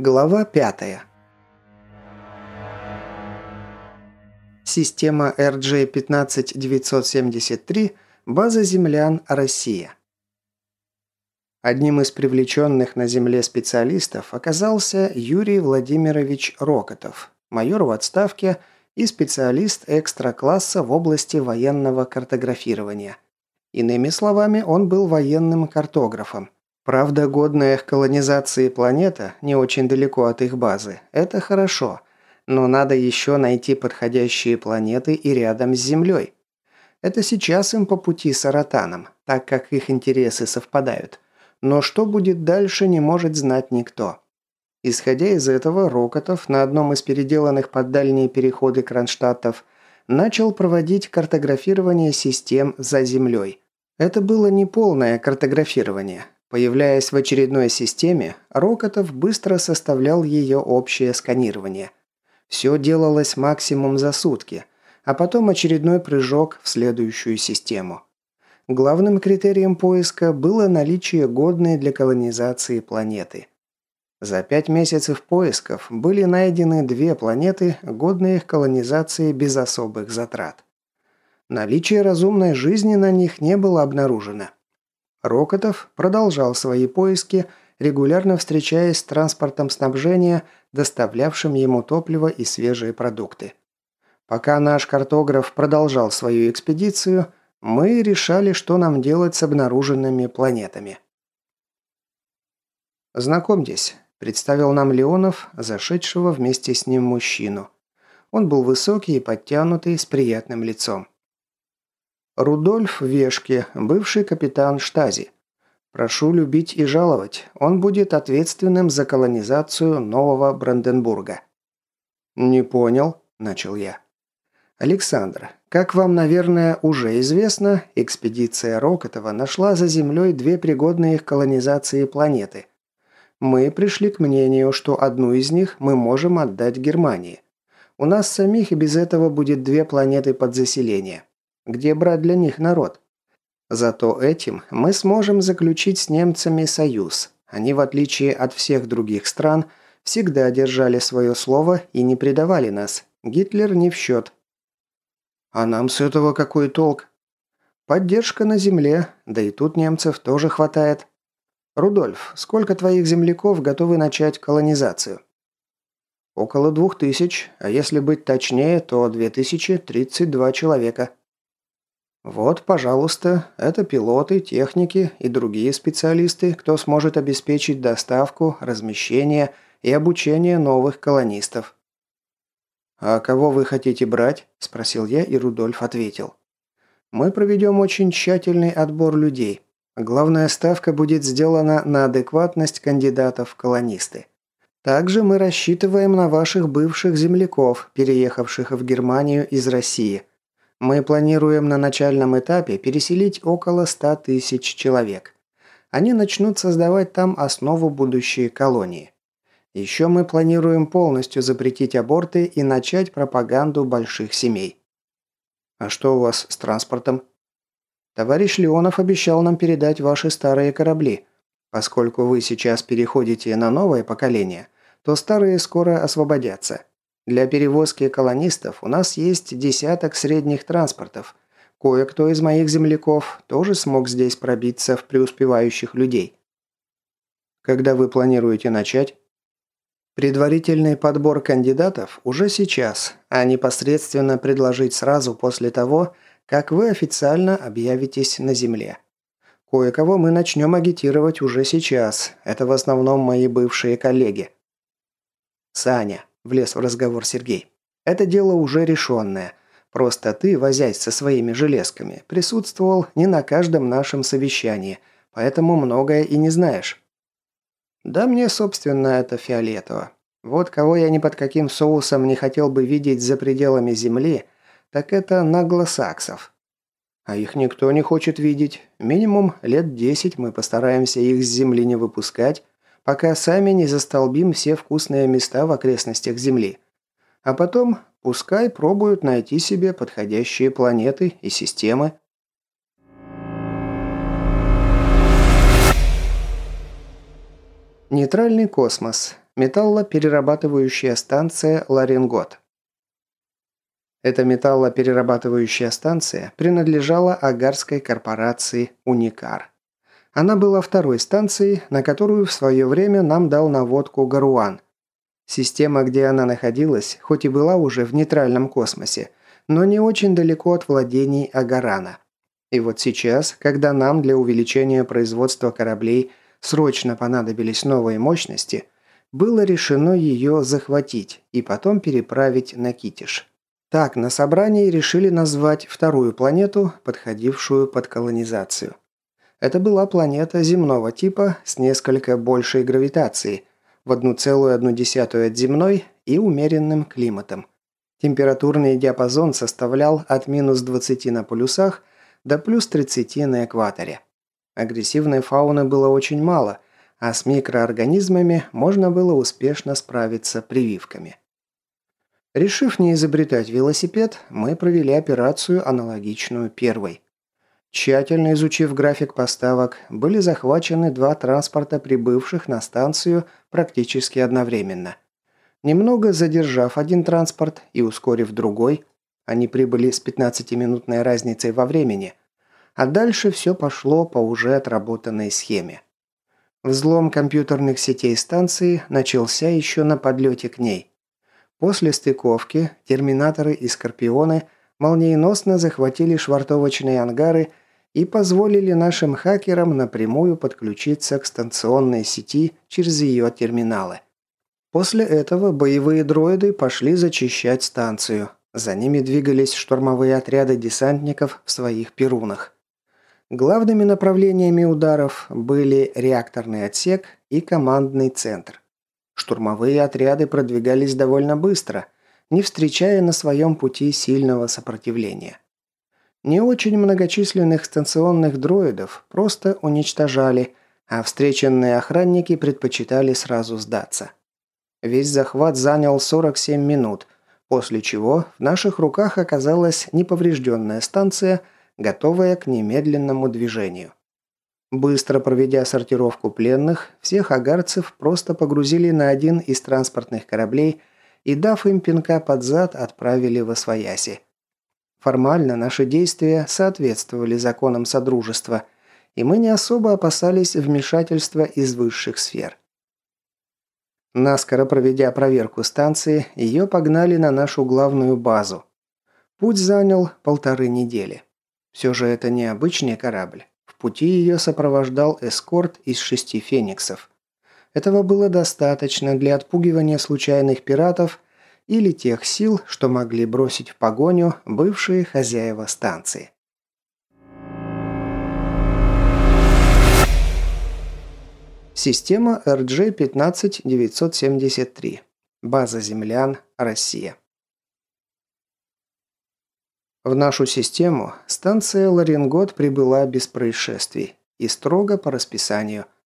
Глава 5. Система RJ-15973, база землян, Россия. Одним из привлеченных на Земле специалистов оказался Юрий Владимирович Рокотов, майор в отставке и специалист экстра-класса в области военного картографирования. Иными словами, он был военным картографом – Правда, годная к колонизации планета, не очень далеко от их базы, это хорошо. Но надо еще найти подходящие планеты и рядом с Землей. Это сейчас им по пути с Аратаном, так как их интересы совпадают. Но что будет дальше, не может знать никто. Исходя из этого, Рокотов на одном из переделанных под дальние переходы Кронштадтов начал проводить картографирование систем за Землей. Это было не полное картографирование. Появляясь в очередной системе, Рокотов быстро составлял ее общее сканирование. Все делалось максимум за сутки, а потом очередной прыжок в следующую систему. Главным критерием поиска было наличие годной для колонизации планеты. За пять месяцев поисков были найдены две планеты, годные к колонизации без особых затрат. Наличие разумной жизни на них не было обнаружено. Рокотов продолжал свои поиски, регулярно встречаясь с транспортом снабжения, доставлявшим ему топливо и свежие продукты. Пока наш картограф продолжал свою экспедицию, мы решали, что нам делать с обнаруженными планетами. «Знакомьтесь», – представил нам Леонов, зашедшего вместе с ним мужчину. Он был высокий и подтянутый, с приятным лицом. Рудольф Вешке, бывший капитан Штази. Прошу любить и жаловать. Он будет ответственным за колонизацию Нового Бранденбурга. Не понял, начал я. Александр, как вам, наверное, уже известно, экспедиция Рокотова нашла за Землей две пригодные к колонизации планеты. Мы пришли к мнению, что одну из них мы можем отдать Германии. У нас самих и без этого будет две планеты под заселение. Где брать для них народ? Зато этим мы сможем заключить с немцами союз. Они, в отличие от всех других стран, всегда держали свое слово и не предавали нас. Гитлер не в счет. А нам с этого какой толк? Поддержка на земле, да и тут немцев тоже хватает. Рудольф, сколько твоих земляков готовы начать колонизацию? Около двух тысяч, а если быть точнее, то 2032 человека. Вот, пожалуйста, это пилоты, техники и другие специалисты, кто сможет обеспечить доставку, размещение и обучение новых колонистов. «А кого вы хотите брать?» – спросил я, и Рудольф ответил. «Мы проведем очень тщательный отбор людей. Главная ставка будет сделана на адекватность кандидатов в колонисты. Также мы рассчитываем на ваших бывших земляков, переехавших в Германию из России. Мы планируем на начальном этапе переселить около 100 тысяч человек. Они начнут создавать там основу будущей колонии. Еще мы планируем полностью запретить аборты и начать пропаганду больших семей. А что у вас с транспортом? Товарищ Леонов обещал нам передать ваши старые корабли. Поскольку вы сейчас переходите на новое поколение, то старые скоро освободятся. Для перевозки колонистов у нас есть десяток средних транспортов. Кое-кто из моих земляков тоже смог здесь пробиться в преуспевающих людей. Когда вы планируете начать? Предварительный подбор кандидатов уже сейчас, а непосредственно предложить сразу после того, как вы официально объявитесь на земле. Кое-кого мы начнем агитировать уже сейчас. Это в основном мои бывшие коллеги. Саня, влез в разговор Сергей. «Это дело уже решенное. Просто ты, возясь со своими железками, присутствовал не на каждом нашем совещании, поэтому многое и не знаешь». «Да мне, собственно, это фиолетово. Вот кого я ни под каким соусом не хотел бы видеть за пределами Земли, так это наглосаксов. А их никто не хочет видеть. Минимум лет десять мы постараемся их с Земли не выпускать, пока сами не застолбим все вкусные места в окрестностях Земли. А потом пускай пробуют найти себе подходящие планеты и системы. Нейтральный космос. Металлоперерабатывающая станция «Ларингот». Эта металлоперерабатывающая станция принадлежала агарской корпорации «Уникар». Она была второй станцией, на которую в свое время нам дал наводку Гаруан. Система, где она находилась, хоть и была уже в нейтральном космосе, но не очень далеко от владений Агарана. И вот сейчас, когда нам для увеличения производства кораблей срочно понадобились новые мощности, было решено ее захватить и потом переправить на Китиш. Так, на собрании решили назвать вторую планету, подходившую под колонизацию. Это была планета земного типа с несколько большей гравитацией, в 1,1 от земной и умеренным климатом. Температурный диапазон составлял от минус 20 на полюсах до плюс 30 на экваторе. Агрессивной фауны было очень мало, а с микроорганизмами можно было успешно справиться прививками. Решив не изобретать велосипед, мы провели операцию, аналогичную первой. Тщательно изучив график поставок, были захвачены два транспорта, прибывших на станцию практически одновременно. Немного задержав один транспорт и ускорив другой, они прибыли с 15-минутной разницей во времени, а дальше все пошло по уже отработанной схеме. Взлом компьютерных сетей станции начался еще на подлете к ней. После стыковки терминаторы и скорпионы – молниеносно захватили швартовочные ангары и позволили нашим хакерам напрямую подключиться к станционной сети через ее терминалы. После этого боевые дроиды пошли зачищать станцию. За ними двигались штурмовые отряды десантников в своих перунах. Главными направлениями ударов были реакторный отсек и командный центр. Штурмовые отряды продвигались довольно быстро – не встречая на своем пути сильного сопротивления. Не очень многочисленных станционных дроидов просто уничтожали, а встреченные охранники предпочитали сразу сдаться. Весь захват занял 47 минут, после чего в наших руках оказалась неповрежденная станция, готовая к немедленному движению. Быстро проведя сортировку пленных, всех агарцев просто погрузили на один из транспортных кораблей и, дав им пинка под зад, отправили в Освояси. Формально наши действия соответствовали законам Содружества, и мы не особо опасались вмешательства из высших сфер. Наскоро проведя проверку станции, ее погнали на нашу главную базу. Путь занял полторы недели. Все же это не обычный корабль. В пути ее сопровождал эскорт из шести фениксов. Этого было достаточно для отпугивания случайных пиратов или тех сил, что могли бросить в погоню бывшие хозяева станции. Система RG-15973. База землян, Россия. В нашу систему станция Ларингот прибыла без происшествий и строго по расписанию –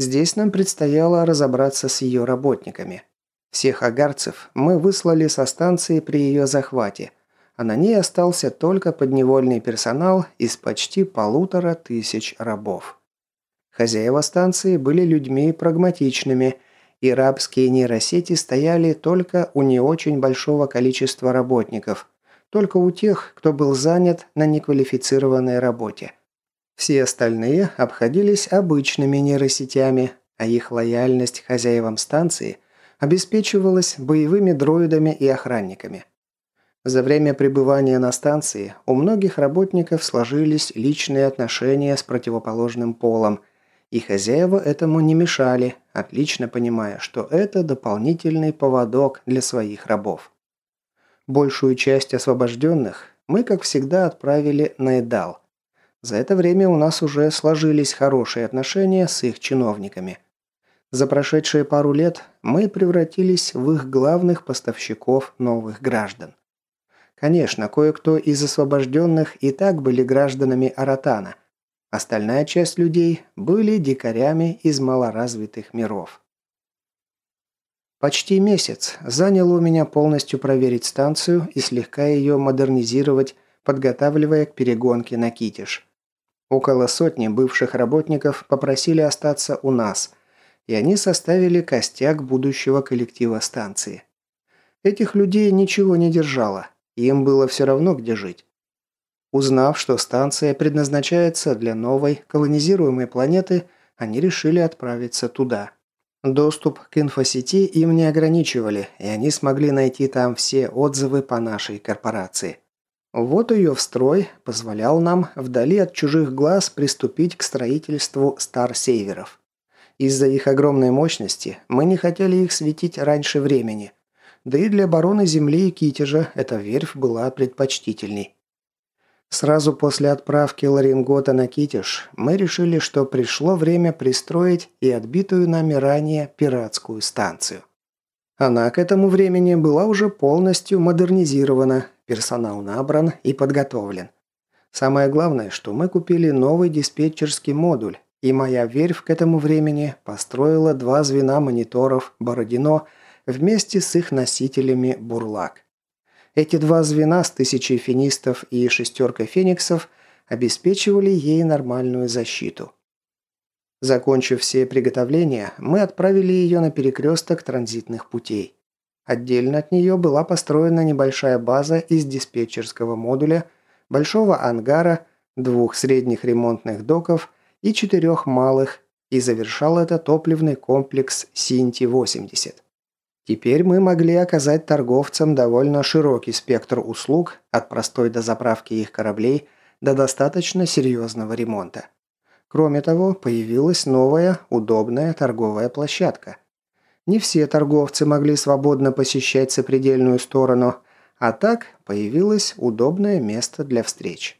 Здесь нам предстояло разобраться с ее работниками. Всех агарцев мы выслали со станции при ее захвате, а на ней остался только подневольный персонал из почти полутора тысяч рабов. Хозяева станции были людьми прагматичными, и рабские нейросети стояли только у не очень большого количества работников, только у тех, кто был занят на неквалифицированной работе. Все остальные обходились обычными нейросетями, а их лояльность хозяевам станции обеспечивалась боевыми дроидами и охранниками. За время пребывания на станции у многих работников сложились личные отношения с противоположным полом, и хозяева этому не мешали, отлично понимая, что это дополнительный поводок для своих рабов. Большую часть освобожденных мы, как всегда, отправили на Эдал – за это время у нас уже сложились хорошие отношения с их чиновниками. За прошедшие пару лет мы превратились в их главных поставщиков новых граждан. Конечно, кое-кто из освобожденных и так были гражданами Аратана. Остальная часть людей были дикарями из малоразвитых миров. Почти месяц заняло у меня полностью проверить станцию и слегка ее модернизировать, подготавливая к перегонке на Китиш. Около сотни бывших работников попросили остаться у нас, и они составили костяк будущего коллектива станции. Этих людей ничего не держало, им было все равно, где жить. Узнав, что станция предназначается для новой колонизируемой планеты, они решили отправиться туда. Доступ к инфосети им не ограничивали, и они смогли найти там все отзывы по нашей корпорации. Вот ее встрой позволял нам вдали от чужих глаз приступить к строительству стар-сейверов. Из-за их огромной мощности мы не хотели их светить раньше времени. Да и для обороны Земли и Китежа эта верфь была предпочтительней. Сразу после отправки Ларингота на Китеж мы решили, что пришло время пристроить и отбитую нами ранее пиратскую станцию. Она к этому времени была уже полностью модернизирована, персонал набран и подготовлен. Самое главное, что мы купили новый диспетчерский модуль, и моя верфь к этому времени построила два звена мониторов «Бородино» вместе с их носителями «Бурлак». Эти два звена с тысячей финистов и шестеркой фениксов обеспечивали ей нормальную защиту. Закончив все приготовления, мы отправили ее на перекресток транзитных путей. Отдельно от нее была построена небольшая база из диспетчерского модуля, большого ангара, двух средних ремонтных доков и четырех малых, и завершал это топливный комплекс Синти-80. Теперь мы могли оказать торговцам довольно широкий спектр услуг, от простой дозаправки их кораблей до достаточно серьезного ремонта. Кроме того, появилась новая, удобная торговая площадка – не все торговцы могли свободно посещать сопредельную сторону, а так появилось удобное место для встреч.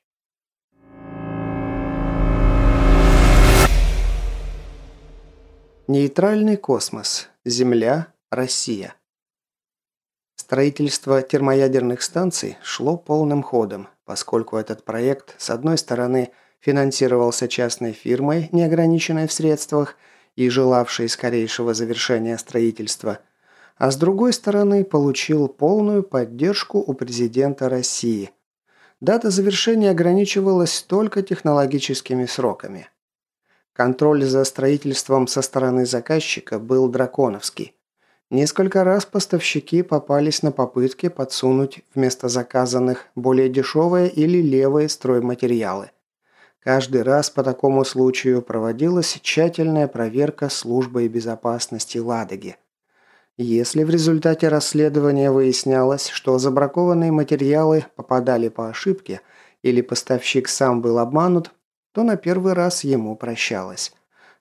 Нейтральный космос. Земля. Россия. Строительство термоядерных станций шло полным ходом, поскольку этот проект, с одной стороны, финансировался частной фирмой, неограниченной в средствах, и желавший скорейшего завершения строительства, а с другой стороны получил полную поддержку у президента России. Дата завершения ограничивалась только технологическими сроками. Контроль за строительством со стороны заказчика был драконовский. Несколько раз поставщики попались на попытки подсунуть вместо заказанных более дешевые или левые стройматериалы. Каждый раз по такому случаю проводилась тщательная проверка службой безопасности Ладоги. Если в результате расследования выяснялось, что забракованные материалы попадали по ошибке или поставщик сам был обманут, то на первый раз ему прощалось.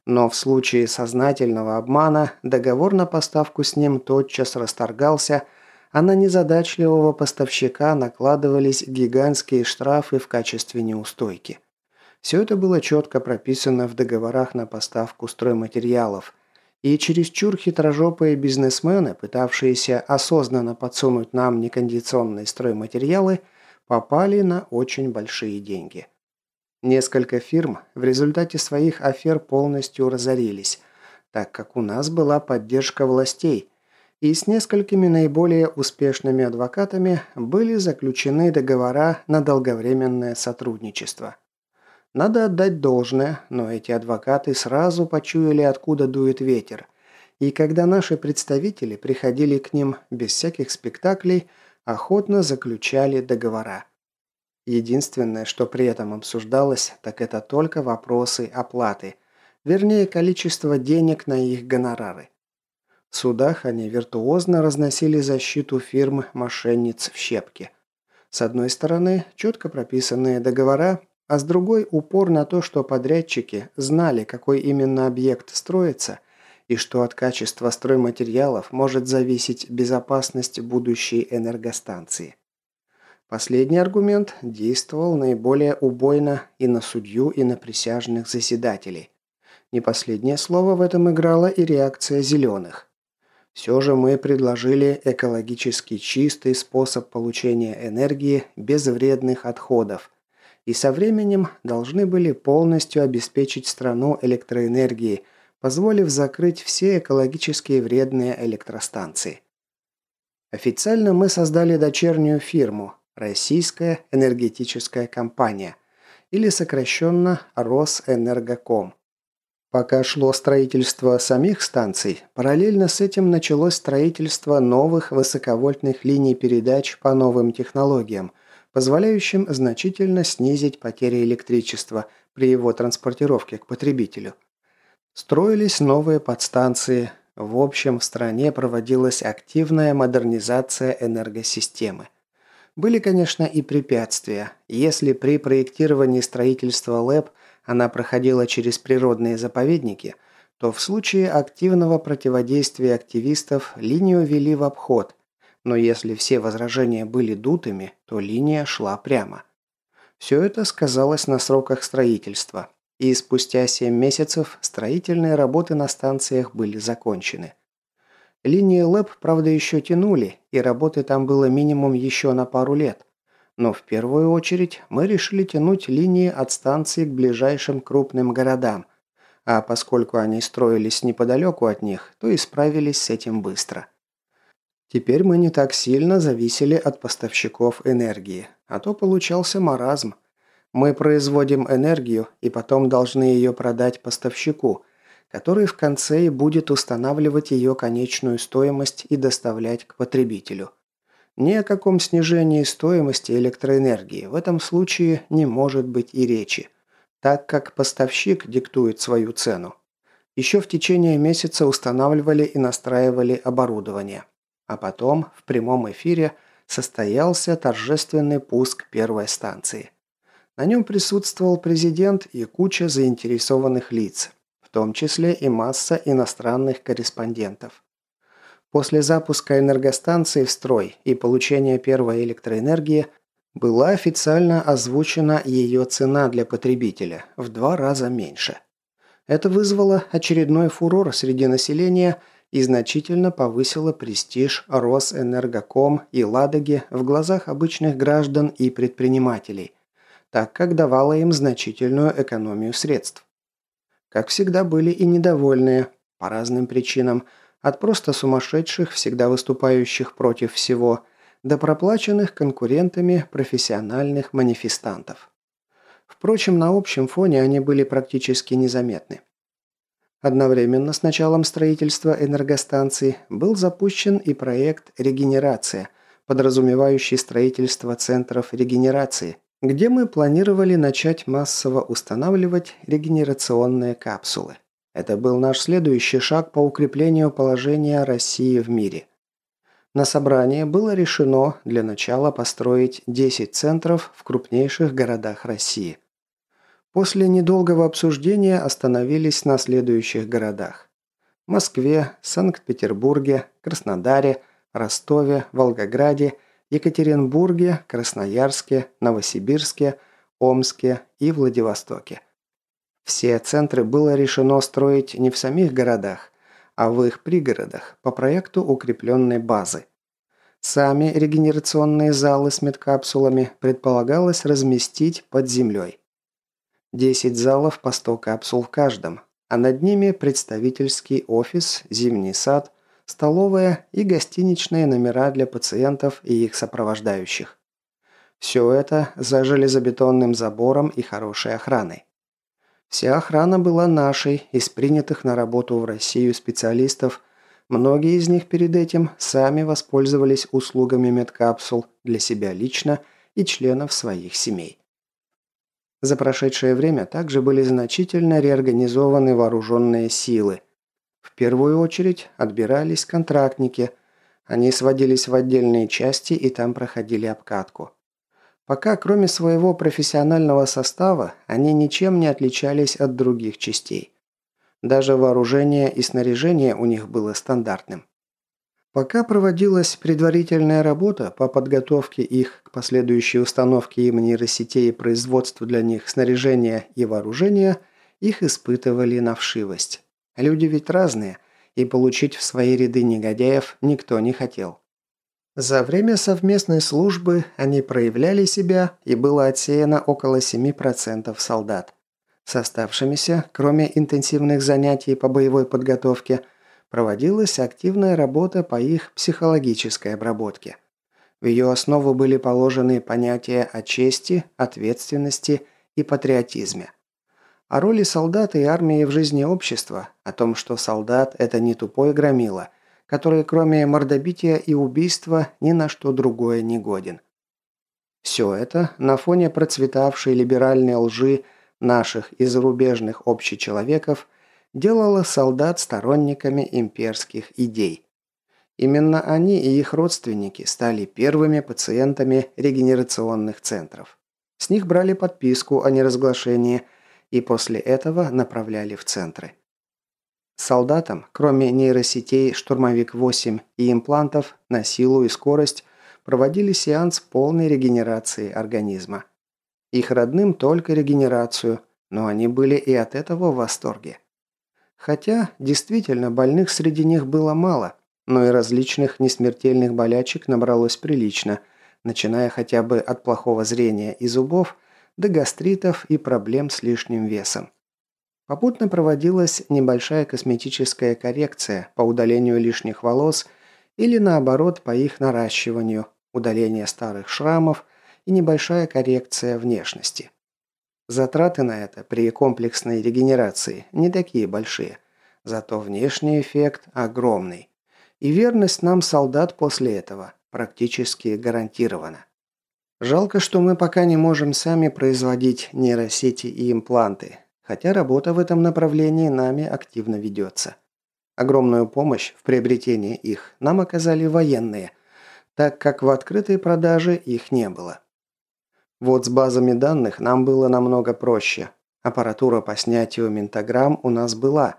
Но в случае сознательного обмана договор на поставку с ним тотчас расторгался, а на незадачливого поставщика накладывались гигантские штрафы в качестве неустойки. Все это было четко прописано в договорах на поставку стройматериалов, и чересчур хитрожопые бизнесмены, пытавшиеся осознанно подсунуть нам некондиционные стройматериалы, попали на очень большие деньги. Несколько фирм в результате своих афер полностью разорились, так как у нас была поддержка властей, и с несколькими наиболее успешными адвокатами были заключены договора на долговременное сотрудничество. Надо отдать должное, но эти адвокаты сразу почуяли, откуда дует ветер. И когда наши представители приходили к ним без всяких спектаклей, охотно заключали договора. Единственное, что при этом обсуждалось, так это только вопросы оплаты, вернее количество денег на их гонорары. В судах они виртуозно разносили защиту фирм мошенниц в щепки. С одной стороны, четко прописанные договора, а с другой упор на то, что подрядчики знали, какой именно объект строится, и что от качества стройматериалов может зависеть безопасность будущей энергостанции. Последний аргумент действовал наиболее убойно и на судью, и на присяжных заседателей. Не последнее слово в этом играла и реакция зеленых. Все же мы предложили экологически чистый способ получения энергии без вредных отходов – и со временем должны были полностью обеспечить страну электроэнергией, позволив закрыть все экологически вредные электростанции. Официально мы создали дочернюю фирму «Российская энергетическая компания» или сокращенно «Росэнергоком». Пока шло строительство самих станций, параллельно с этим началось строительство новых высоковольтных линий передач по новым технологиям, позволяющим значительно снизить потери электричества при его транспортировке к потребителю. Строились новые подстанции. В общем, в стране проводилась активная модернизация энергосистемы. Были, конечно, и препятствия. Если при проектировании строительства ЛЭП она проходила через природные заповедники, то в случае активного противодействия активистов линию вели в обход, но если все возражения были дутыми, то линия шла прямо. Все это сказалось на сроках строительства, и спустя 7 месяцев строительные работы на станциях были закончены. Линии ЛЭП, правда, еще тянули, и работы там было минимум еще на пару лет. Но в первую очередь мы решили тянуть линии от станции к ближайшим крупным городам, а поскольку они строились неподалеку от них, то и справились с этим быстро. Теперь мы не так сильно зависели от поставщиков энергии, а то получался маразм. Мы производим энергию и потом должны ее продать поставщику, который в конце и будет устанавливать ее конечную стоимость и доставлять к потребителю. Ни о каком снижении стоимости электроэнергии в этом случае не может быть и речи, так как поставщик диктует свою цену. Еще в течение месяца устанавливали и настраивали оборудование. А потом в прямом эфире состоялся торжественный пуск первой станции. На нем присутствовал президент и куча заинтересованных лиц, том числе и масса иностранных корреспондентов. После запуска энергостанции в строй и получения первой электроэнергии была официально озвучена ее цена для потребителя в два раза меньше. Это вызвало очередной фурор среди населения и значительно повысило престиж Росэнергоком и Ладоги в глазах обычных граждан и предпринимателей, так как давало им значительную экономию средств. Как всегда были и недовольные, по разным причинам, от просто сумасшедших, всегда выступающих против всего, до проплаченных конкурентами профессиональных манифестантов. Впрочем, на общем фоне они были практически незаметны. Одновременно с началом строительства энергостанций был запущен и проект «Регенерация», подразумевающий строительство центров регенерации, где мы планировали начать массово устанавливать регенерационные капсулы. Это был наш следующий шаг по укреплению положения России в мире. На собрании было решено для начала построить 10 центров в крупнейших городах России. После недолгого обсуждения остановились на следующих городах. Москве, Санкт-Петербурге, Краснодаре, Ростове, Волгограде – Екатеринбурге, Красноярске, Новосибирске, Омске и Владивостоке. Все центры было решено строить не в самих городах, а в их пригородах по проекту укрепленной базы. Сами регенерационные залы с медкапсулами предполагалось разместить под землей. 10 залов по 100 капсул в каждом, а над ними представительский офис, зимний сад, столовая и гостиничные номера для пациентов и их сопровождающих. Все это за железобетонным забором и хорошей охраной. Вся охрана была нашей, из принятых на работу в Россию специалистов. Многие из них перед этим сами воспользовались услугами медкапсул для себя лично и членов своих семей. За прошедшее время также были значительно реорганизованы вооруженные силы, в первую очередь отбирались контрактники. Они сводились в отдельные части и там проходили обкатку. Пока, кроме своего профессионального состава, они ничем не отличались от других частей. Даже вооружение и снаряжение у них было стандартным. Пока проводилась предварительная работа по подготовке их к последующей установке им нейросетей и производству для них снаряжения и вооружения, их испытывали на вшивость. Люди ведь разные, и получить в свои ряды негодяев никто не хотел. За время совместной службы они проявляли себя, и было отсеяно около 7% солдат. С оставшимися, кроме интенсивных занятий по боевой подготовке, проводилась активная работа по их психологической обработке. В ее основу были положены понятия о чести, ответственности и патриотизме. О роли солдата и армии в жизни общества, о том, что солдат – это не тупой громила, который кроме мордобития и убийства ни на что другое не годен. Все это на фоне процветавшей либеральной лжи наших и зарубежных общечеловеков делало солдат сторонниками имперских идей. Именно они и их родственники стали первыми пациентами регенерационных центров. С них брали подписку о неразглашении и после этого направляли в центры. Солдатам, кроме нейросетей «Штурмовик-8» и имплантов, на силу и скорость проводили сеанс полной регенерации организма. Их родным только регенерацию, но они были и от этого в восторге. Хотя, действительно, больных среди них было мало, но и различных несмертельных болячек набралось прилично, начиная хотя бы от плохого зрения и зубов до гастритов и проблем с лишним весом. Попутно проводилась небольшая косметическая коррекция по удалению лишних волос или наоборот по их наращиванию, удаление старых шрамов и небольшая коррекция внешности. Затраты на это при комплексной регенерации не такие большие, зато внешний эффект огромный. И верность нам солдат после этого практически гарантирована. Жалко, что мы пока не можем сами производить нейросети и импланты, хотя работа в этом направлении нами активно ведется. Огромную помощь в приобретении их нам оказали военные, так как в открытой продаже их не было. Вот с базами данных нам было намного проще. Аппаратура по снятию ментограмм у нас была,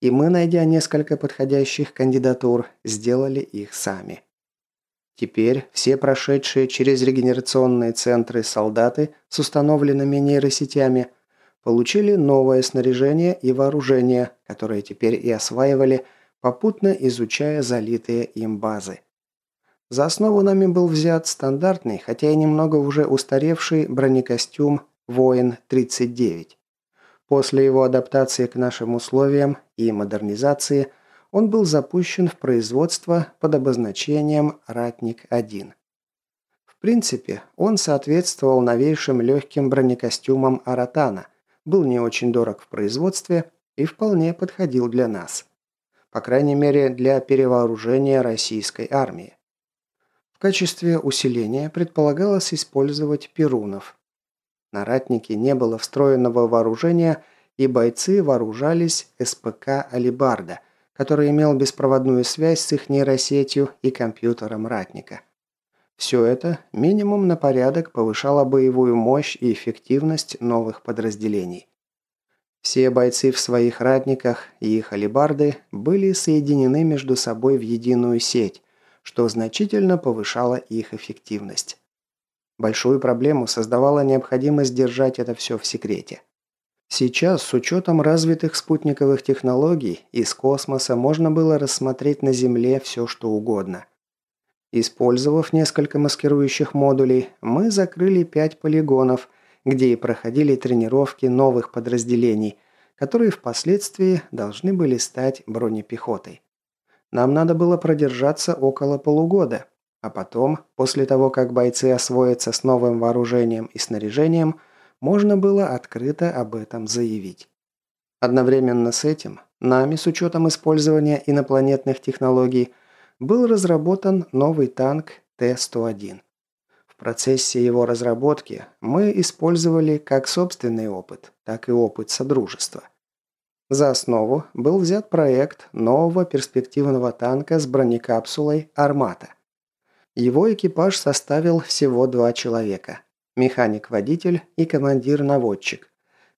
и мы, найдя несколько подходящих кандидатур, сделали их сами. Теперь все прошедшие через регенерационные центры солдаты с установленными нейросетями получили новое снаряжение и вооружение, которое теперь и осваивали, попутно изучая залитые им базы. За основу нами был взят стандартный, хотя и немного уже устаревший бронекостюм «Воин-39». После его адаптации к нашим условиям и модернизации он был запущен в производство под обозначением «Ратник-1». В принципе, он соответствовал новейшим легким бронекостюмам «Аратана», был не очень дорог в производстве и вполне подходил для нас. По крайней мере, для перевооружения российской армии качестве усиления предполагалось использовать перунов. На ратнике не было встроенного вооружения, и бойцы вооружались СПК «Алибарда», который имел беспроводную связь с их нейросетью и компьютером ратника. Все это минимум на порядок повышало боевую мощь и эффективность новых подразделений. Все бойцы в своих ратниках и их алибарды были соединены между собой в единую сеть, что значительно повышало их эффективность. Большую проблему создавала необходимость держать это все в секрете. Сейчас, с учетом развитых спутниковых технологий, из космоса можно было рассмотреть на Земле все, что угодно. Использовав несколько маскирующих модулей, мы закрыли пять полигонов, где и проходили тренировки новых подразделений, которые впоследствии должны были стать бронепехотой. Нам надо было продержаться около полугода, а потом, после того, как бойцы освоятся с новым вооружением и снаряжением, можно было открыто об этом заявить. Одновременно с этим, нами, с учетом использования инопланетных технологий, был разработан новый танк Т-101. В процессе его разработки мы использовали как собственный опыт, так и опыт Содружества. За основу был взят проект нового перспективного танка с бронекапсулой «Армата». Его экипаж составил всего два человека – механик-водитель и командир-наводчик.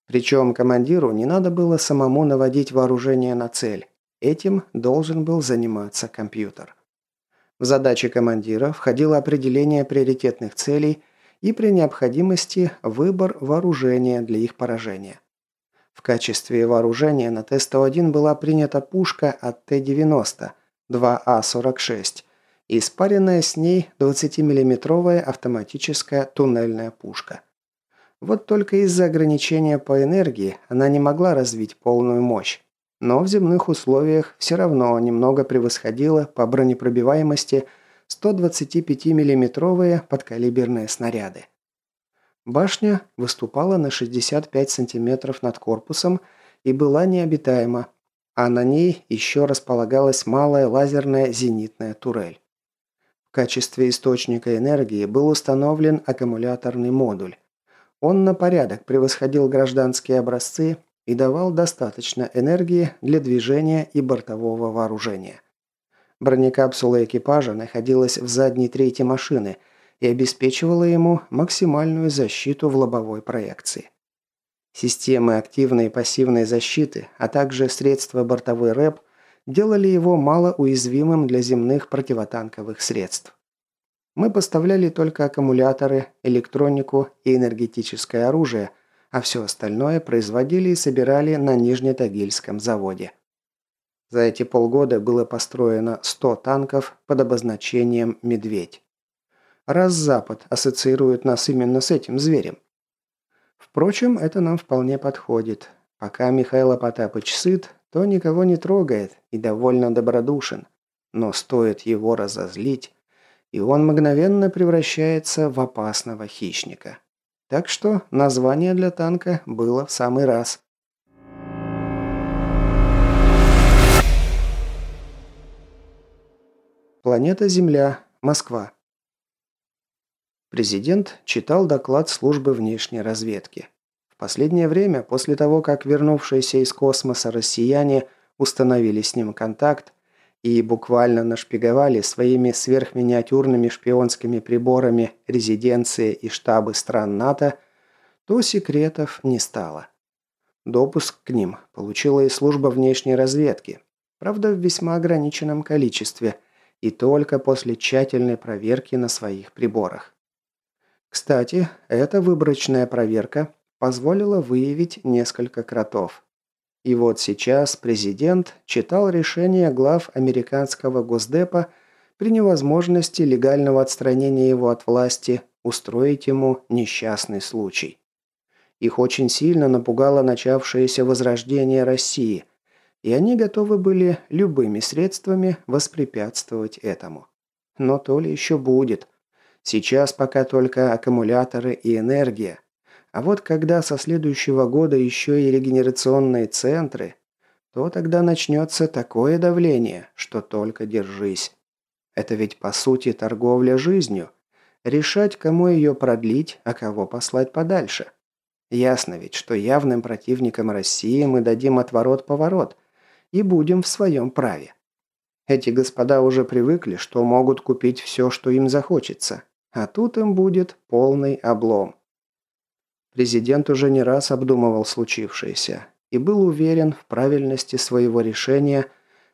Причем командиру не надо было самому наводить вооружение на цель. Этим должен был заниматься компьютер. В задачи командира входило определение приоритетных целей и при необходимости выбор вооружения для их поражения. В качестве вооружения на Т-101 была принята пушка от Т-90 2А-46 и спаренная с ней 20-миллиметровая автоматическая туннельная пушка. Вот только из-за ограничения по энергии она не могла развить полную мощь, но в земных условиях все равно немного превосходила по бронепробиваемости 125 миллиметровые подкалиберные снаряды. Башня выступала на 65 сантиметров над корпусом и была необитаема, а на ней еще располагалась малая лазерная зенитная турель. Качестве источника энергии был установлен аккумуляторный модуль. Он на порядок превосходил гражданские образцы и давал достаточно энергии для движения и бортового вооружения. Бронекапсула экипажа находилась в задней трети машины и обеспечивала ему максимальную защиту в лобовой проекции. Системы активной и пассивной защиты, а также средства бортовой РЭП делали его малоуязвимым для земных противотанковых средств. Мы поставляли только аккумуляторы, электронику и энергетическое оружие, а все остальное производили и собирали на Нижнетагильском заводе. За эти полгода было построено 100 танков под обозначением «Медведь». Раз Запад ассоциирует нас именно с этим зверем. Впрочем, это нам вполне подходит. Пока Михаил Потапыч сыт, то никого не трогает и довольно добродушен. Но стоит его разозлить, и он мгновенно превращается в опасного хищника. Так что название для танка было в самый раз. Планета Земля, Москва. Президент читал доклад службы внешней разведки. В последнее время, после того, как вернувшиеся из космоса россияне установили с ним контакт и буквально нашпиговали своими сверхминиатюрными шпионскими приборами резиденции и штабы стран НАТО, то секретов не стало. Допуск к ним получила и служба внешней разведки, правда в весьма ограниченном количестве и только после тщательной проверки на своих приборах. Кстати, эта выборочная проверка позволила выявить несколько кротов. И вот сейчас президент читал решение глав американского Госдепа при невозможности легального отстранения его от власти устроить ему несчастный случай. Их очень сильно напугало начавшееся возрождение России, и они готовы были любыми средствами воспрепятствовать этому. Но то ли еще будет – Сейчас пока только аккумуляторы и энергия. А вот когда со следующего года еще и регенерационные центры, то тогда начнется такое давление, что только держись. Это ведь по сути торговля жизнью. Решать, кому ее продлить, а кого послать подальше. Ясно ведь, что явным противникам России мы дадим отворот-поворот и будем в своем праве. Эти господа уже привыкли, что могут купить все, что им захочется, а тут им будет полный облом. Президент уже не раз обдумывал случившееся и был уверен в правильности своего решения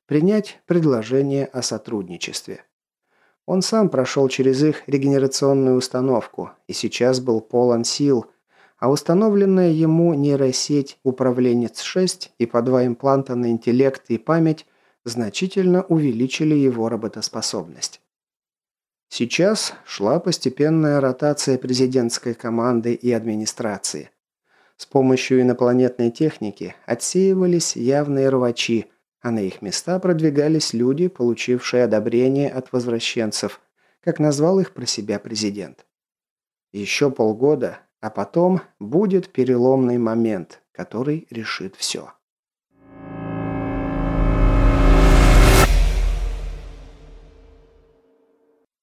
принять предложение о сотрудничестве. Он сам прошел через их регенерационную установку и сейчас был полон сил, а установленная ему нейросеть «Управленец-6» и по два импланта на интеллект и память значительно увеличили его работоспособность. Сейчас шла постепенная ротация президентской команды и администрации. С помощью инопланетной техники отсеивались явные рвачи, а на их места продвигались люди, получившие одобрение от возвращенцев, как назвал их про себя президент. Еще полгода, а потом будет переломный момент, который решит все.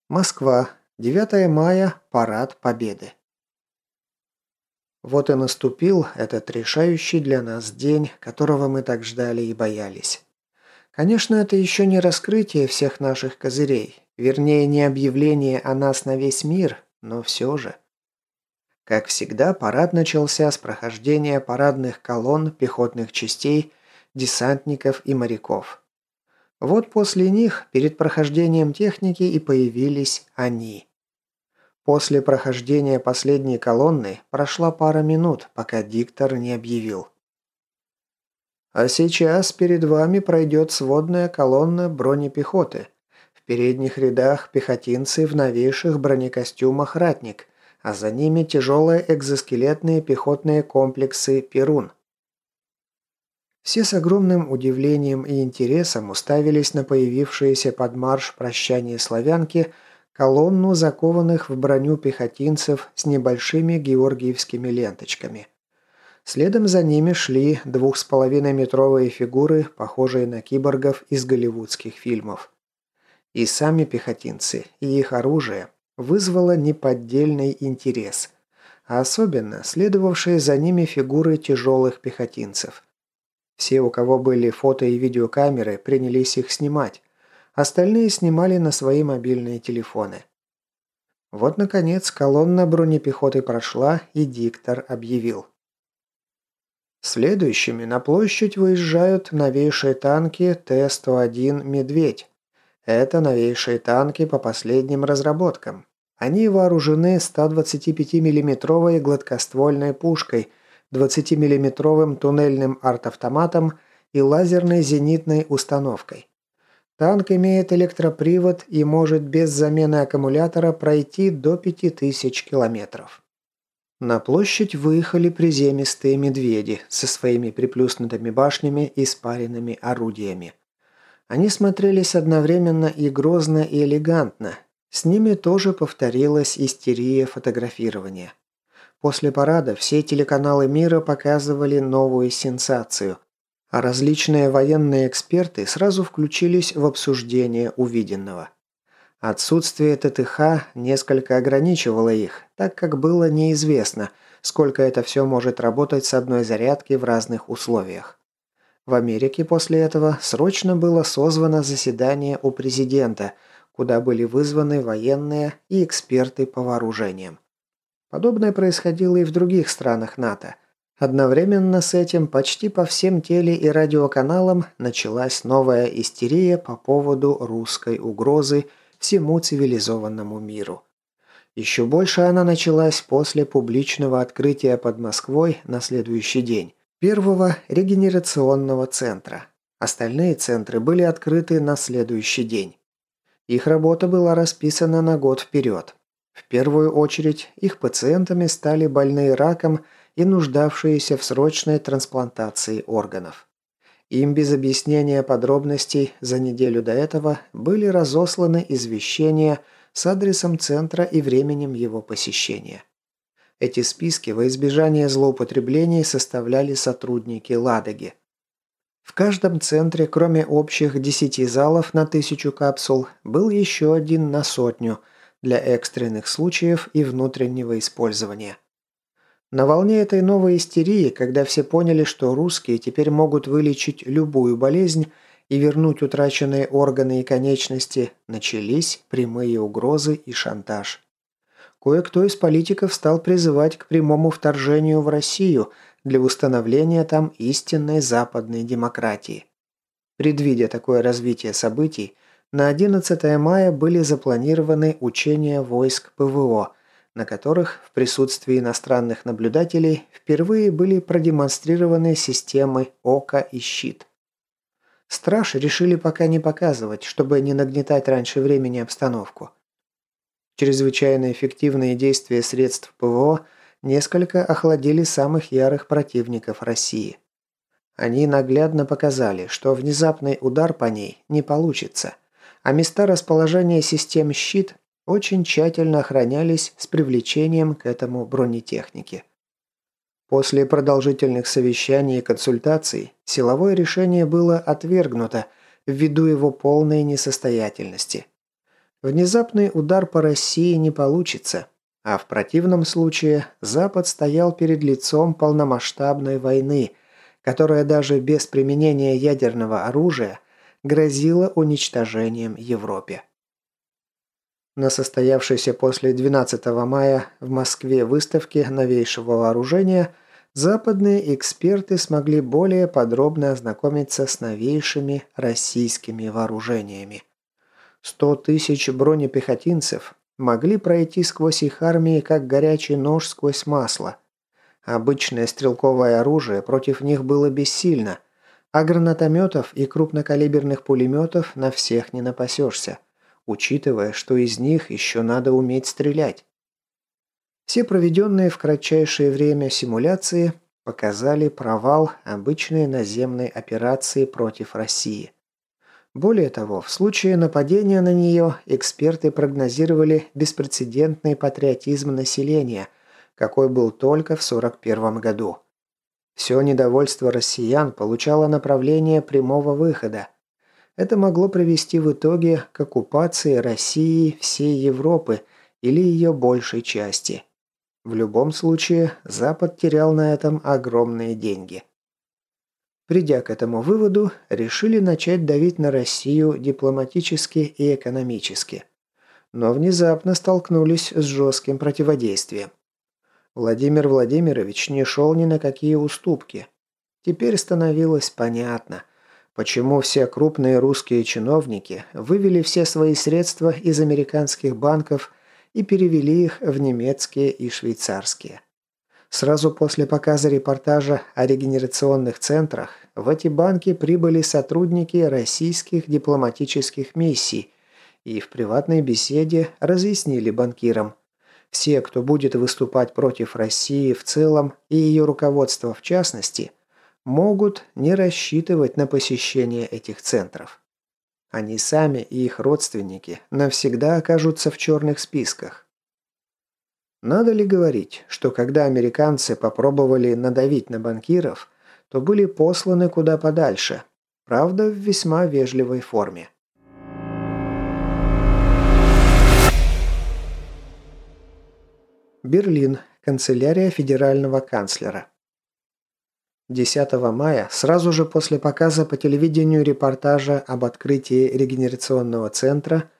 Москва. 9 мая. Парад Победы. Вот и наступил этот решающий для нас день, которого мы так ждали и боялись. Конечно, это еще не раскрытие всех наших козырей, вернее, не объявление о нас на весь мир, но все же. Как всегда, парад начался с прохождения парадных колонн пехотных частей, десантников и моряков. Вот после них, перед прохождением техники, и появились они. После прохождения последней колонны прошла пара минут, пока диктор не объявил. А сейчас перед вами пройдет сводная колонна бронепехоты. В передних рядах пехотинцы в новейших бронекостюмах «Ратник», а за ними тяжелые экзоскелетные пехотные комплексы «Перун». Все с огромным удивлением и интересом уставились на появившееся под марш прощание славянки колонну закованных в броню пехотинцев с небольшими георгиевскими ленточками. Следом за ними шли двух с половиной метровые фигуры, похожие на киборгов из голливудских фильмов. И сами пехотинцы, и их оружие вызвало неподдельный интерес, а особенно следовавшие за ними фигуры тяжелых пехотинцев. Все, у кого были фото и видеокамеры, принялись их снимать. Остальные снимали на свои мобильные телефоны. Вот, наконец, колонна бронепехоты прошла, и диктор объявил. Следующими на площадь выезжают новейшие танки Т-101 «Медведь». Это новейшие танки по последним разработкам. Они вооружены 125 миллиметровой гладкоствольной пушкой, 20 миллиметровым туннельным артавтоматом и лазерной зенитной установкой. Танк имеет электропривод и может без замены аккумулятора пройти до 5000 километров. На площадь выехали приземистые медведи со своими приплюснутыми башнями и спаренными орудиями. Они смотрелись одновременно и грозно, и элегантно. С ними тоже повторилась истерия фотографирования. После парада все телеканалы мира показывали новую сенсацию, а различные военные эксперты сразу включились в обсуждение увиденного. Отсутствие ТТХ несколько ограничивало их, так как было неизвестно, сколько это все может работать с одной зарядки в разных условиях. В Америке после этого срочно было созвано заседание у президента, куда были вызваны военные и эксперты по вооружениям. Подобное происходило и в других странах НАТО. Одновременно с этим почти по всем теле- и радиоканалам началась новая истерия по поводу русской угрозы всему цивилизованному миру. Еще больше она началась после публичного открытия под Москвой на следующий день первого регенерационного центра. Остальные центры были открыты на следующий день. Их работа была расписана на год вперед. В первую очередь их пациентами стали больные раком и нуждавшиеся в срочной трансплантации органов. Им без объяснения подробностей за неделю до этого были разосланы извещения с адресом центра и временем его посещения. Эти списки во избежание злоупотреблений составляли сотрудники «Ладоги». В каждом центре, кроме общих 10 залов на тысячу капсул, был еще один на сотню для экстренных случаев и внутреннего использования. На волне этой новой истерии, когда все поняли, что русские теперь могут вылечить любую болезнь и вернуть утраченные органы и конечности, начались прямые угрозы и шантаж. Кое-кто из политиков стал призывать к прямому вторжению в Россию для установления там истинной западной демократии. Предвидя такое развитие событий, на 11 мая были запланированы учения войск ПВО, на которых в присутствии иностранных наблюдателей впервые были продемонстрированы системы ОКА и щит. Страж решили пока не показывать, чтобы не нагнетать раньше времени обстановку. Чрезвычайно эффективные действия средств ПВО несколько охладили самых ярых противников России. Они наглядно показали, что внезапный удар по ней не получится, а места расположения систем «Щит» очень тщательно охранялись с привлечением к этому бронетехники. После продолжительных совещаний и консультаций силовое решение было отвергнуто ввиду его полной несостоятельности – Внезапный удар по России не получится, а в противном случае Запад стоял перед лицом полномасштабной войны, которая даже без применения ядерного оружия грозила уничтожением Европе. На состоявшейся после 12 мая в Москве выставке новейшего вооружения западные эксперты смогли более подробно ознакомиться с новейшими российскими вооружениями. Сто тысяч бронепехотинцев могли пройти сквозь их армии, как горячий нож сквозь масло. Обычное стрелковое оружие против них было бессильно, а гранатометов и крупнокалиберных пулеметов на всех не напасешься, учитывая, что из них еще надо уметь стрелять. Все проведенные в кратчайшее время симуляции показали провал обычной наземной операции против России. Более того, в случае нападения на нее эксперты прогнозировали беспрецедентный патриотизм населения, какой был только в 1941 году. Все недовольство россиян получало направление прямого выхода. Это могло привести в итоге к оккупации России всей Европы или ее большей части. В любом случае, Запад терял на этом огромные деньги. Придя к этому выводу, решили начать давить на Россию дипломатически и экономически. Но внезапно столкнулись с жестким противодействием. Владимир Владимирович не шел ни на какие уступки. Теперь становилось понятно, почему все крупные русские чиновники вывели все свои средства из американских банков и перевели их в немецкие и швейцарские. Сразу после показа репортажа о регенерационных центрах в эти банки прибыли сотрудники российских дипломатических миссий и в приватной беседе разъяснили банкирам. Все, кто будет выступать против России в целом и ее руководства в частности, могут не рассчитывать на посещение этих центров. Они сами и их родственники навсегда окажутся в черных списках. Надо ли говорить, что когда американцы попробовали надавить на банкиров, то были посланы куда подальше, правда в весьма вежливой форме. Берлин. Канцелярия федерального канцлера. 10 мая, сразу же после показа по телевидению репортажа об открытии регенерационного центра,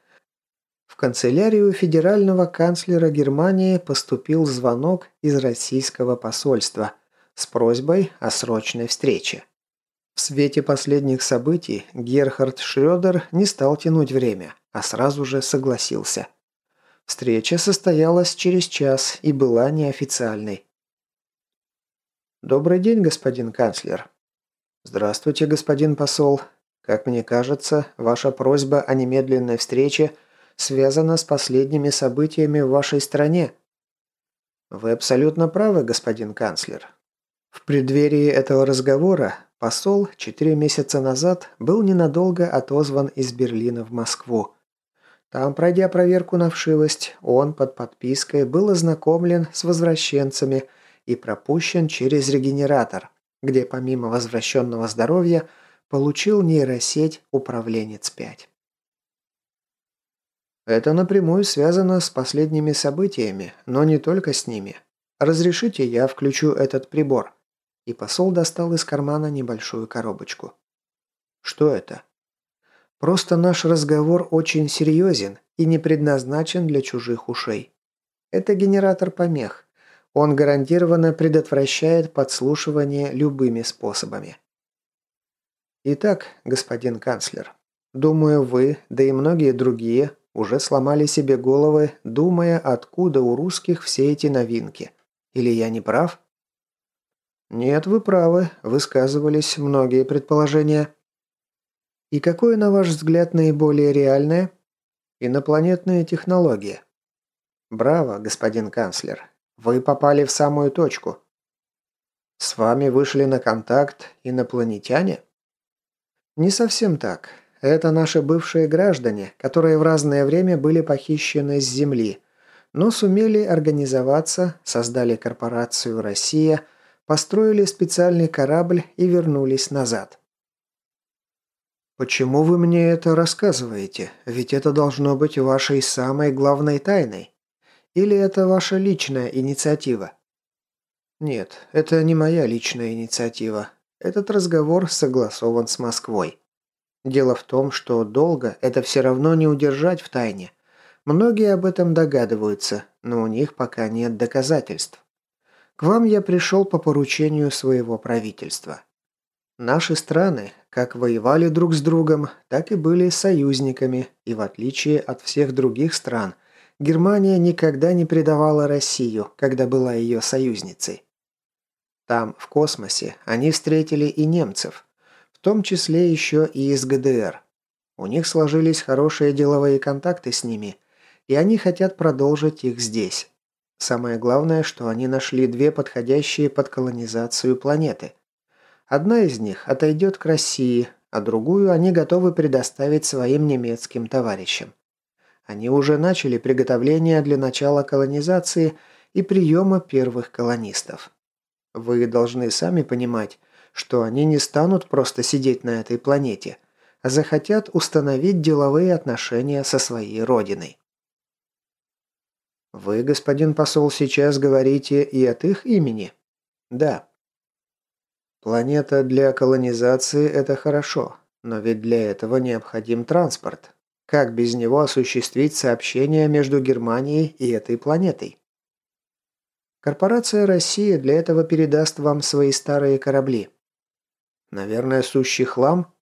в канцелярию федерального канцлера Германии поступил звонок из российского посольства с просьбой о срочной встрече. В свете последних событий Герхард Шрёдер не стал тянуть время, а сразу же согласился. Встреча состоялась через час и была неофициальной. «Добрый день, господин канцлер». «Здравствуйте, господин посол. Как мне кажется, ваша просьба о немедленной встрече – связано с последними событиями в вашей стране». «Вы абсолютно правы, господин канцлер. В преддверии этого разговора посол четыре месяца назад был ненадолго отозван из Берлина в Москву. Там, пройдя проверку на вшивость, он под подпиской был ознакомлен с возвращенцами и пропущен через регенератор, где помимо возвращенного здоровья получил нейросеть «Управленец 5». Это напрямую связано с последними событиями, но не только с ними. Разрешите, я включу этот прибор. И посол достал из кармана небольшую коробочку. Что это? Просто наш разговор очень серьезен и не предназначен для чужих ушей. Это генератор помех. Он гарантированно предотвращает подслушивание любыми способами. Итак, господин канцлер, думаю, вы, да и многие другие, уже сломали себе головы, думая, откуда у русских все эти новинки. Или я не прав? Нет, вы правы, высказывались многие предположения. И какое, на ваш взгляд, наиболее реальное? Инопланетные технологии. Браво, господин канцлер. Вы попали в самую точку. С вами вышли на контакт инопланетяне? Не совсем так. Это наши бывшие граждане, которые в разное время были похищены с Земли, но сумели организоваться, создали корпорацию «Россия», построили специальный корабль и вернулись назад. «Почему вы мне это рассказываете? Ведь это должно быть вашей самой главной тайной. Или это ваша личная инициатива?» «Нет, это не моя личная инициатива. Этот разговор согласован с Москвой. Дело в том, что долго это все равно не удержать в тайне. Многие об этом догадываются, но у них пока нет доказательств. К вам я пришел по поручению своего правительства. Наши страны как воевали друг с другом, так и были союзниками, и в отличие от всех других стран, Германия никогда не предавала Россию, когда была ее союзницей. Там, в космосе, они встретили и немцев, в том числе еще и из ГДР. У них сложились хорошие деловые контакты с ними, и они хотят продолжить их здесь. Самое главное, что они нашли две подходящие под колонизацию планеты. Одна из них отойдет к России, а другую они готовы предоставить своим немецким товарищам. Они уже начали приготовления для начала колонизации и приема первых колонистов. Вы должны сами понимать, что они не станут просто сидеть на этой планете, а захотят установить деловые отношения со своей родиной. Вы, господин посол, сейчас говорите и от их имени? Да. Планета для колонизации – это хорошо, но ведь для этого необходим транспорт. Как без него осуществить сообщение между Германией и этой планетой? Корпорация «Россия» для этого передаст вам свои старые корабли. Наверное, сущий хлам?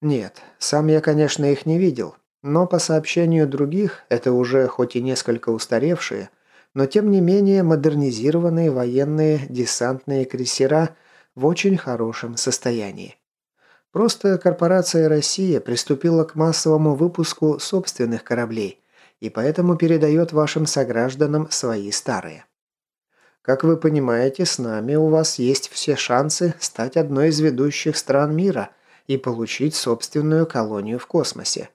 Нет, сам я, конечно, их не видел, но по сообщению других, это уже хоть и несколько устаревшие, но тем не менее модернизированные военные десантные крейсера в очень хорошем состоянии. Просто корпорация «Россия» приступила к массовому выпуску собственных кораблей и поэтому передает вашим согражданам свои старые. Как вы понимаете, с нами у вас есть все шансы стать одной из ведущих стран мира и получить собственную колонию в космосе.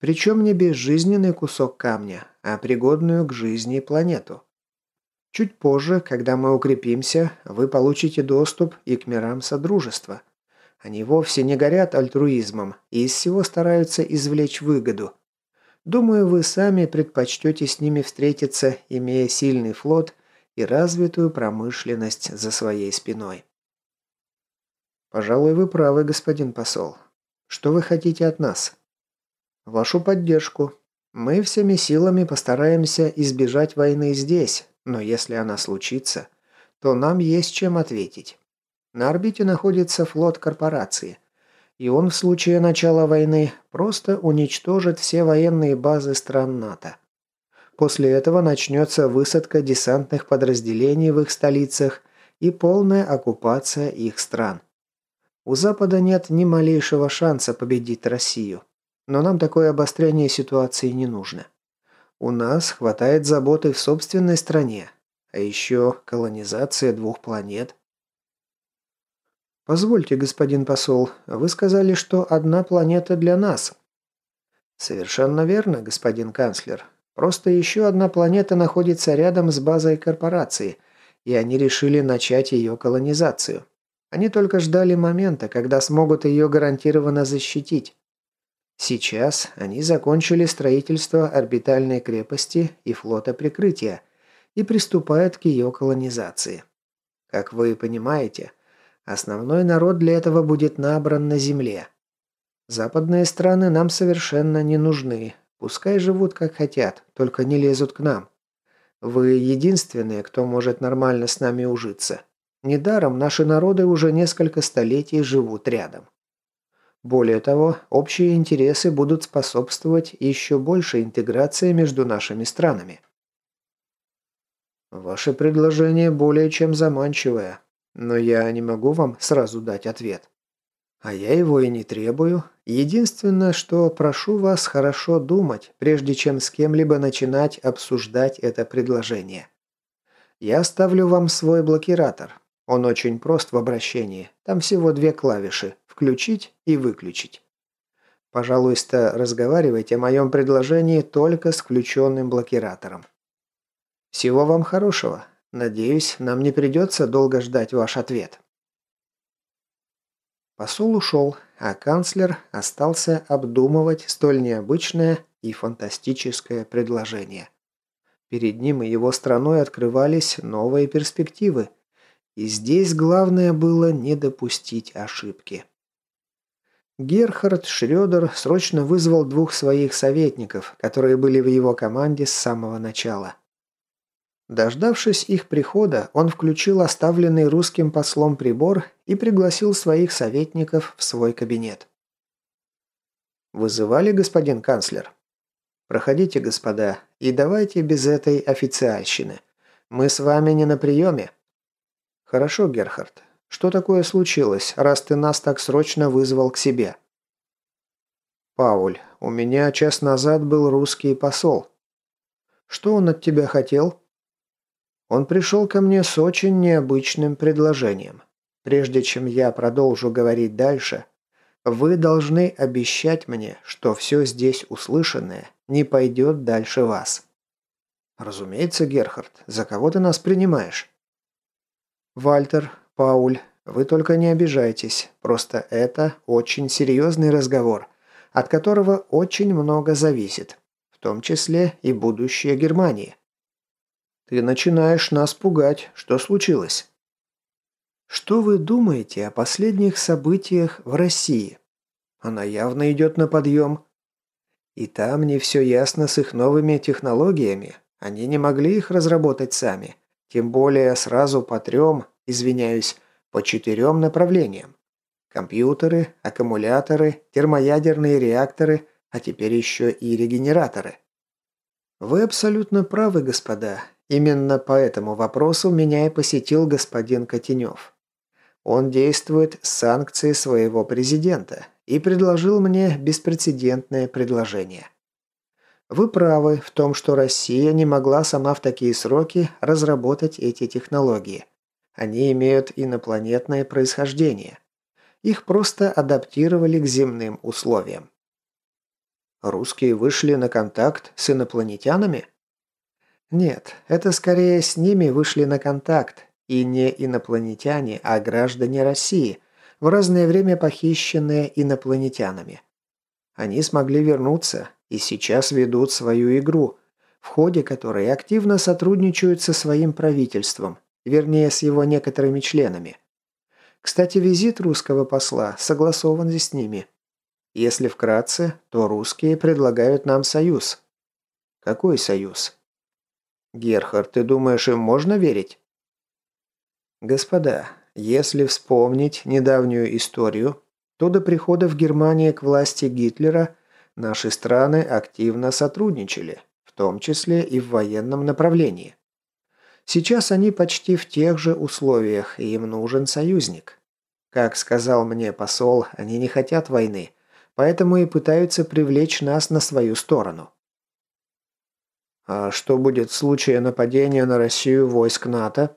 Причем не безжизненный кусок камня, а пригодную к жизни планету. Чуть позже, когда мы укрепимся, вы получите доступ и к мирам Содружества. Они вовсе не горят альтруизмом и из всего стараются извлечь выгоду. Думаю, вы сами предпочтете с ними встретиться, имея сильный флот – и развитую промышленность за своей спиной. Пожалуй, вы правы, господин посол. Что вы хотите от нас? Вашу поддержку. Мы всеми силами постараемся избежать войны здесь, но если она случится, то нам есть чем ответить. На орбите находится флот корпорации, и он в случае начала войны просто уничтожит все военные базы стран НАТО. После этого начнется высадка десантных подразделений в их столицах и полная оккупация их стран. У Запада нет ни малейшего шанса победить Россию. Но нам такое обострение ситуации не нужно. У нас хватает заботы в собственной стране, а еще колонизация двух планет. Позвольте, господин посол, вы сказали, что одна планета для нас. Совершенно верно, господин канцлер. Просто еще одна планета находится рядом с базой корпорации, и они решили начать ее колонизацию. Они только ждали момента, когда смогут ее гарантированно защитить. Сейчас они закончили строительство орбитальной крепости и флота прикрытия и приступают к ее колонизации. Как вы понимаете, основной народ для этого будет набран на Земле. Западные страны нам совершенно не нужны, Пускай живут как хотят, только не лезут к нам. Вы единственные, кто может нормально с нами ужиться. Недаром наши народы уже несколько столетий живут рядом. Более того, общие интересы будут способствовать еще большей интеграции между нашими странами. Ваше предложение более чем заманчивое, но я не могу вам сразу дать ответ. А я его и не требую. Единственное, что прошу вас хорошо думать, прежде чем с кем-либо начинать обсуждать это предложение. Я ставлю вам свой блокиратор. Он очень прост в обращении. Там всего две клавиши – включить и выключить. Пожалуйста, разговаривайте о моем предложении только с включенным блокиратором. Всего вам хорошего. Надеюсь, нам не придется долго ждать ваш ответ. Посол ушел, а канцлер остался обдумывать столь необычное и фантастическое предложение. Перед ним и его страной открывались новые перспективы, и здесь главное было не допустить ошибки. Герхард Шрёдер срочно вызвал двух своих советников, которые были в его команде с самого начала – Дождавшись их прихода, он включил оставленный русским послом прибор и пригласил своих советников в свой кабинет. «Вызывали, господин канцлер?» «Проходите, господа, и давайте без этой официальщины. Мы с вами не на приеме». «Хорошо, Герхард. Что такое случилось, раз ты нас так срочно вызвал к себе?» «Пауль, у меня час назад был русский посол». «Что он от тебя хотел?» Он пришел ко мне с очень необычным предложением. Прежде чем я продолжу говорить дальше, Вы должны обещать мне, что все здесь услышанное не пойдет дальше вас». «Разумеется, Герхард. За кого ты нас принимаешь?» «Вальтер, Пауль, вы только не обижайтесь. Просто это очень серьезный разговор, от которого очень много зависит, в том числе и будущее Германии». «Ты начинаешь нас пугать. Что случилось?» «Что вы думаете о последних событиях в России?» Она явно идет на подъем. И там не все ясно с их новыми технологиями, они не могли их разработать сами. Тем более сразу по трем, извиняюсь, по четырем направлениям. Компьютеры, аккумуляторы, термоядерные реакторы, а теперь еще и регенераторы. Вы абсолютно правы, господа. Именно по этому вопросу меня и посетил господин Котенев. Он действует с санкцией своего президента и предложил мне беспрецедентное предложение. Вы правы в том, что Россия не могла сама в такие сроки разработать эти технологии. Они имеют инопланетное происхождение. Их просто адаптировали к земным условиям. Русские вышли на контакт с инопланетянами? Нет, это скорее с ними вышли на контакт, и не инопланетяне, а граждане России, в разное время похищенные инопланетянами. Они смогли вернуться и сейчас ведут свою игру, в ходе которой активно сотрудничают со своим правительством, вернее, с его некоторыми членами. Кстати, визит русского посла согласован с ними. Если вкратце, то русские предлагают нам союз. Какой союз? Герхард, ты думаешь, им можно верить? Господа, если вспомнить недавнюю историю, то до прихода в Германии к власти Гитлера наши страны активно сотрудничали, в том числе и в военном направлении. Сейчас они почти в тех же условиях, и им нужен союзник. Как сказал мне посол, они не хотят войны, поэтому и пытаются привлечь нас на свою сторону. А что будет в случае нападения на Россию войск НАТО?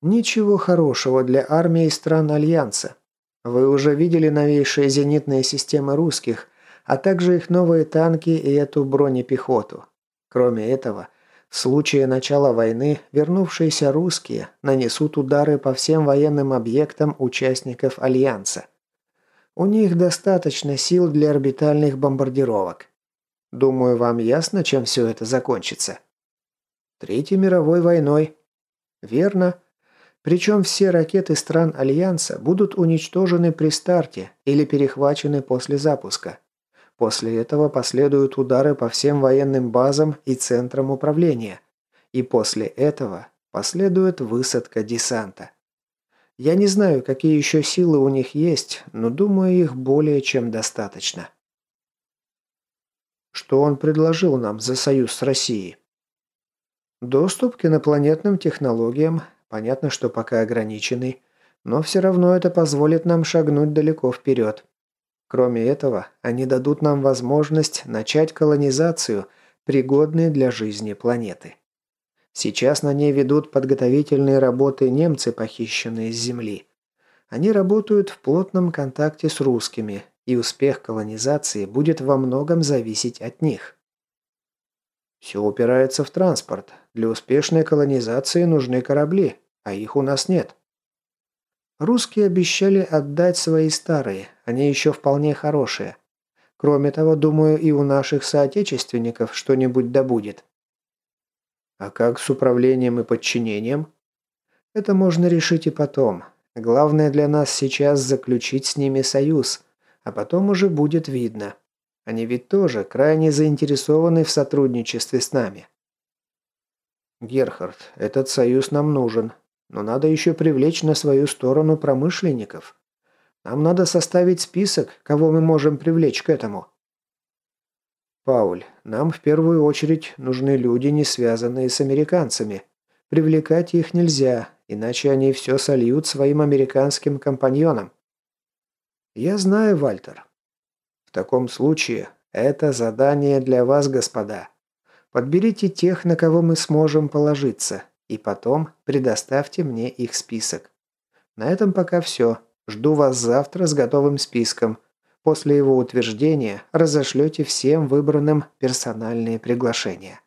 Ничего хорошего для армии стран Альянса. Вы уже видели новейшие зенитные системы русских, а также их новые танки и эту бронепехоту. Кроме этого, в случае начала войны вернувшиеся русские нанесут удары по всем военным объектам участников Альянса. У них достаточно сил для орбитальных бомбардировок. Думаю, вам ясно, чем все это закончится. Третьей мировой войной. Верно. Причем все ракеты стран Альянса будут уничтожены при старте или перехвачены после запуска. После этого последуют удары по всем военным базам и центрам управления. И после этого последует высадка десанта. Я не знаю, какие еще силы у них есть, но думаю, их более чем достаточно. Что он предложил нам за союз с Россией? Доступ к инопланетным технологиям, понятно, что пока ограниченный, но все равно это позволит нам шагнуть далеко вперед. Кроме этого, они дадут нам возможность начать колонизацию, пригодной для жизни планеты. Сейчас на ней ведут подготовительные работы немцы, похищенные с Земли. Они работают в плотном контакте с русскими, и успех колонизации будет во многом зависеть от них. Все упирается в транспорт. Для успешной колонизации нужны корабли, а их у нас нет. Русские обещали отдать свои старые, они еще вполне хорошие. Кроме того, думаю, и у наших соотечественников что-нибудь добудет. А как с управлением и подчинением? Это можно решить и потом. Главное для нас сейчас заключить с ними союз, а потом уже будет видно. Они ведь тоже крайне заинтересованы в сотрудничестве с нами. Герхард, этот союз нам нужен, но надо еще привлечь на свою сторону промышленников. Нам надо составить список, кого мы можем привлечь к этому. Пауль, нам в первую очередь нужны люди, не связанные с американцами. Привлекать их нельзя, иначе они все сольют своим американским компаньонам. Я знаю, Вальтер. В таком случае это задание для вас, господа. Подберите тех, на кого мы сможем положиться, и потом предоставьте мне их список. На этом пока все. Жду вас завтра с готовым списком. После его утверждения разошлете всем выбранным персональные приглашения.